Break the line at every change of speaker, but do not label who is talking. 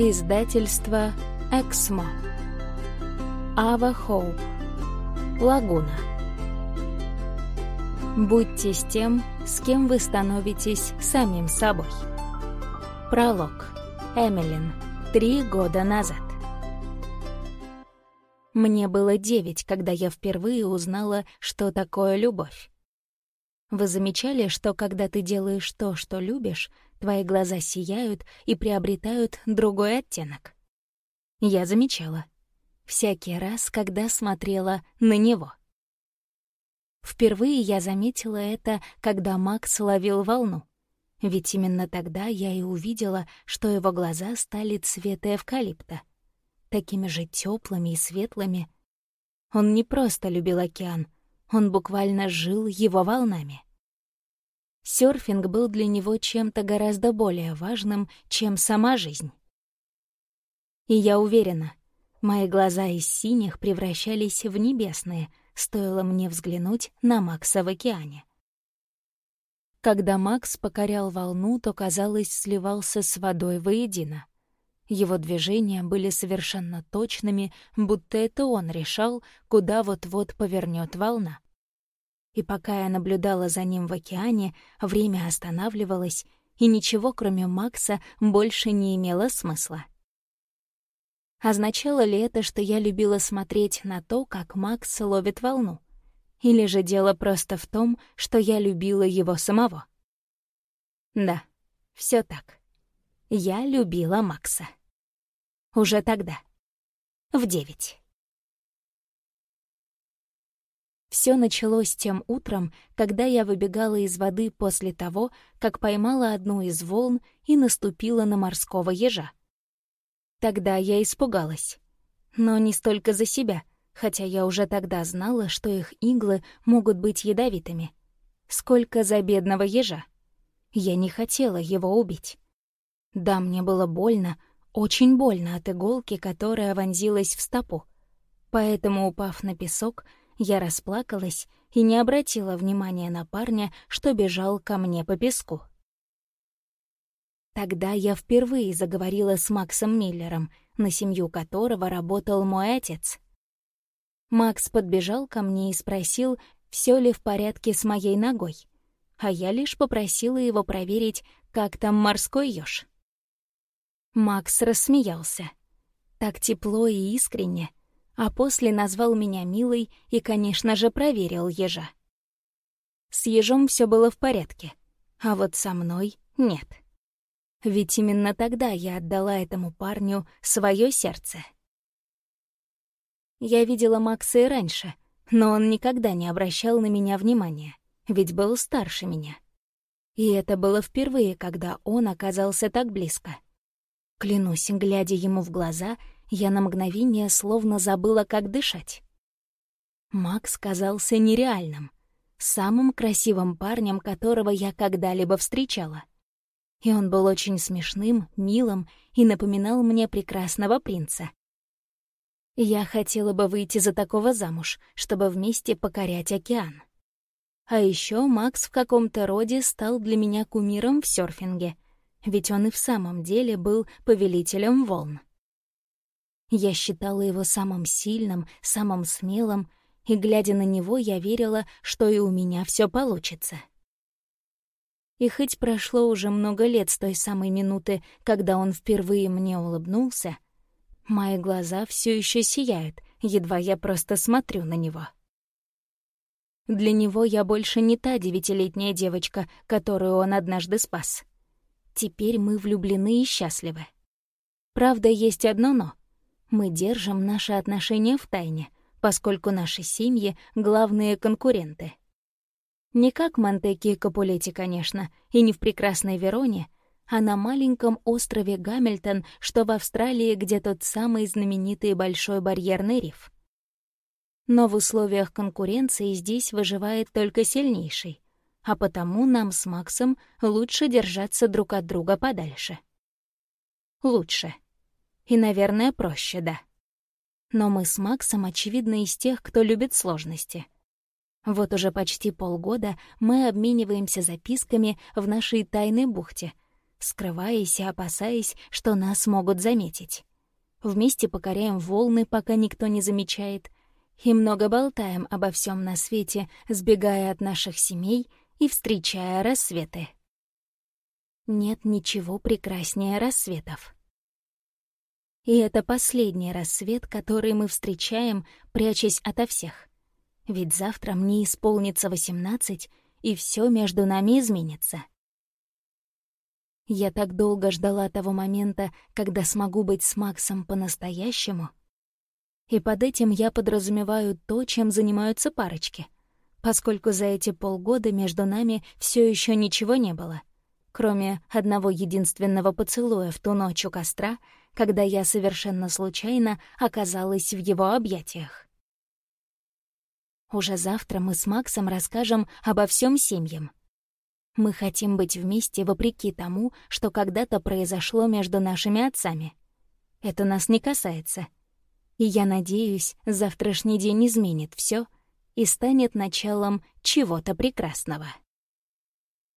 Издательство «Эксмо». Ава Хоуп. Лагуна. Будьте с тем, с кем вы становитесь самим собой. Пролог. Эмилин. Три года назад. Мне было девять, когда я впервые узнала, что такое любовь. Вы замечали, что когда ты делаешь то, что любишь, Твои глаза сияют и приобретают другой оттенок. Я замечала. Всякий раз, когда смотрела на него. Впервые я заметила это, когда Макс ловил волну. Ведь именно тогда я и увидела, что его глаза стали цвета эвкалипта. Такими же теплыми и светлыми. Он не просто любил океан, он буквально жил его волнами. Сёрфинг был для него чем-то гораздо более важным, чем сама жизнь. И я уверена, мои глаза из синих превращались в небесные, стоило мне взглянуть на Макса в океане. Когда Макс покорял волну, то, казалось, сливался с водой воедино. Его движения были совершенно точными, будто это он решал, куда вот-вот повернет волна и пока я наблюдала за ним в океане, время останавливалось, и ничего, кроме Макса, больше не имело смысла. Означало ли это, что я любила смотреть на то, как Макс ловит волну? Или же дело просто в том, что я любила его самого? Да, все так. Я любила Макса. Уже тогда. В девять. Все началось тем утром, когда я выбегала из воды после того, как поймала одну из волн и наступила на морского ежа. Тогда я испугалась. Но не столько за себя, хотя я уже тогда знала, что их иглы могут быть ядовитыми. Сколько за бедного ежа. Я не хотела его убить. Да, мне было больно, очень больно от иголки, которая вонзилась в стопу. Поэтому, упав на песок, я расплакалась и не обратила внимания на парня, что бежал ко мне по песку. Тогда я впервые заговорила с Максом Миллером, на семью которого работал мой отец. Макс подбежал ко мне и спросил, все ли в порядке с моей ногой, а я лишь попросила его проверить, как там морской ёж. Макс рассмеялся. Так тепло и искренне, а после назвал меня милой и, конечно же, проверил ежа. С ежом все было в порядке, а вот со мной — нет. Ведь именно тогда я отдала этому парню свое сердце. Я видела Макса и раньше, но он никогда не обращал на меня внимания, ведь был старше меня. И это было впервые, когда он оказался так близко. Клянусь, глядя ему в глаза — я на мгновение словно забыла, как дышать. Макс казался нереальным, самым красивым парнем, которого я когда-либо встречала. И он был очень смешным, милым и напоминал мне прекрасного принца. Я хотела бы выйти за такого замуж, чтобы вместе покорять океан. А еще Макс в каком-то роде стал для меня кумиром в серфинге, ведь он и в самом деле был повелителем волн. Я считала его самым сильным, самым смелым, и, глядя на него, я верила, что и у меня все получится. И хоть прошло уже много лет с той самой минуты, когда он впервые мне улыбнулся, мои глаза все еще сияют, едва я просто смотрю на него. Для него я больше не та девятилетняя девочка, которую он однажды спас. Теперь мы влюблены и счастливы. Правда, есть одно «но». Мы держим наши отношения в тайне, поскольку наши семьи — главные конкуренты. Не как Монтеки и Капулетти, конечно, и не в прекрасной Вероне, а на маленьком острове Гамильтон, что в Австралии, где тот самый знаменитый Большой барьерный риф. Но в условиях конкуренции здесь выживает только сильнейший, а потому нам с Максом лучше держаться друг от друга подальше. Лучше. И, наверное, проще, да. Но мы с Максом, очевидно, из тех, кто любит сложности. Вот уже почти полгода мы обмениваемся записками в нашей тайной бухте, скрываясь и опасаясь, что нас могут заметить. Вместе покоряем волны, пока никто не замечает, и много болтаем обо всем на свете, сбегая от наших семей и встречая рассветы. Нет ничего прекраснее рассветов. И это последний рассвет, который мы встречаем, прячась ото всех. Ведь завтра мне исполнится восемнадцать, и все между нами изменится. Я так долго ждала того момента, когда смогу быть с Максом по-настоящему. И под этим я подразумеваю то, чем занимаются парочки, поскольку за эти полгода между нами все еще ничего не было, кроме одного единственного поцелуя в ту ночь у костра, когда я совершенно случайно оказалась в его объятиях. Уже завтра мы с Максом расскажем обо всем семьям. Мы хотим быть вместе вопреки тому, что когда-то произошло между нашими отцами. Это нас не касается. И я надеюсь, завтрашний день изменит все и станет началом чего-то прекрасного.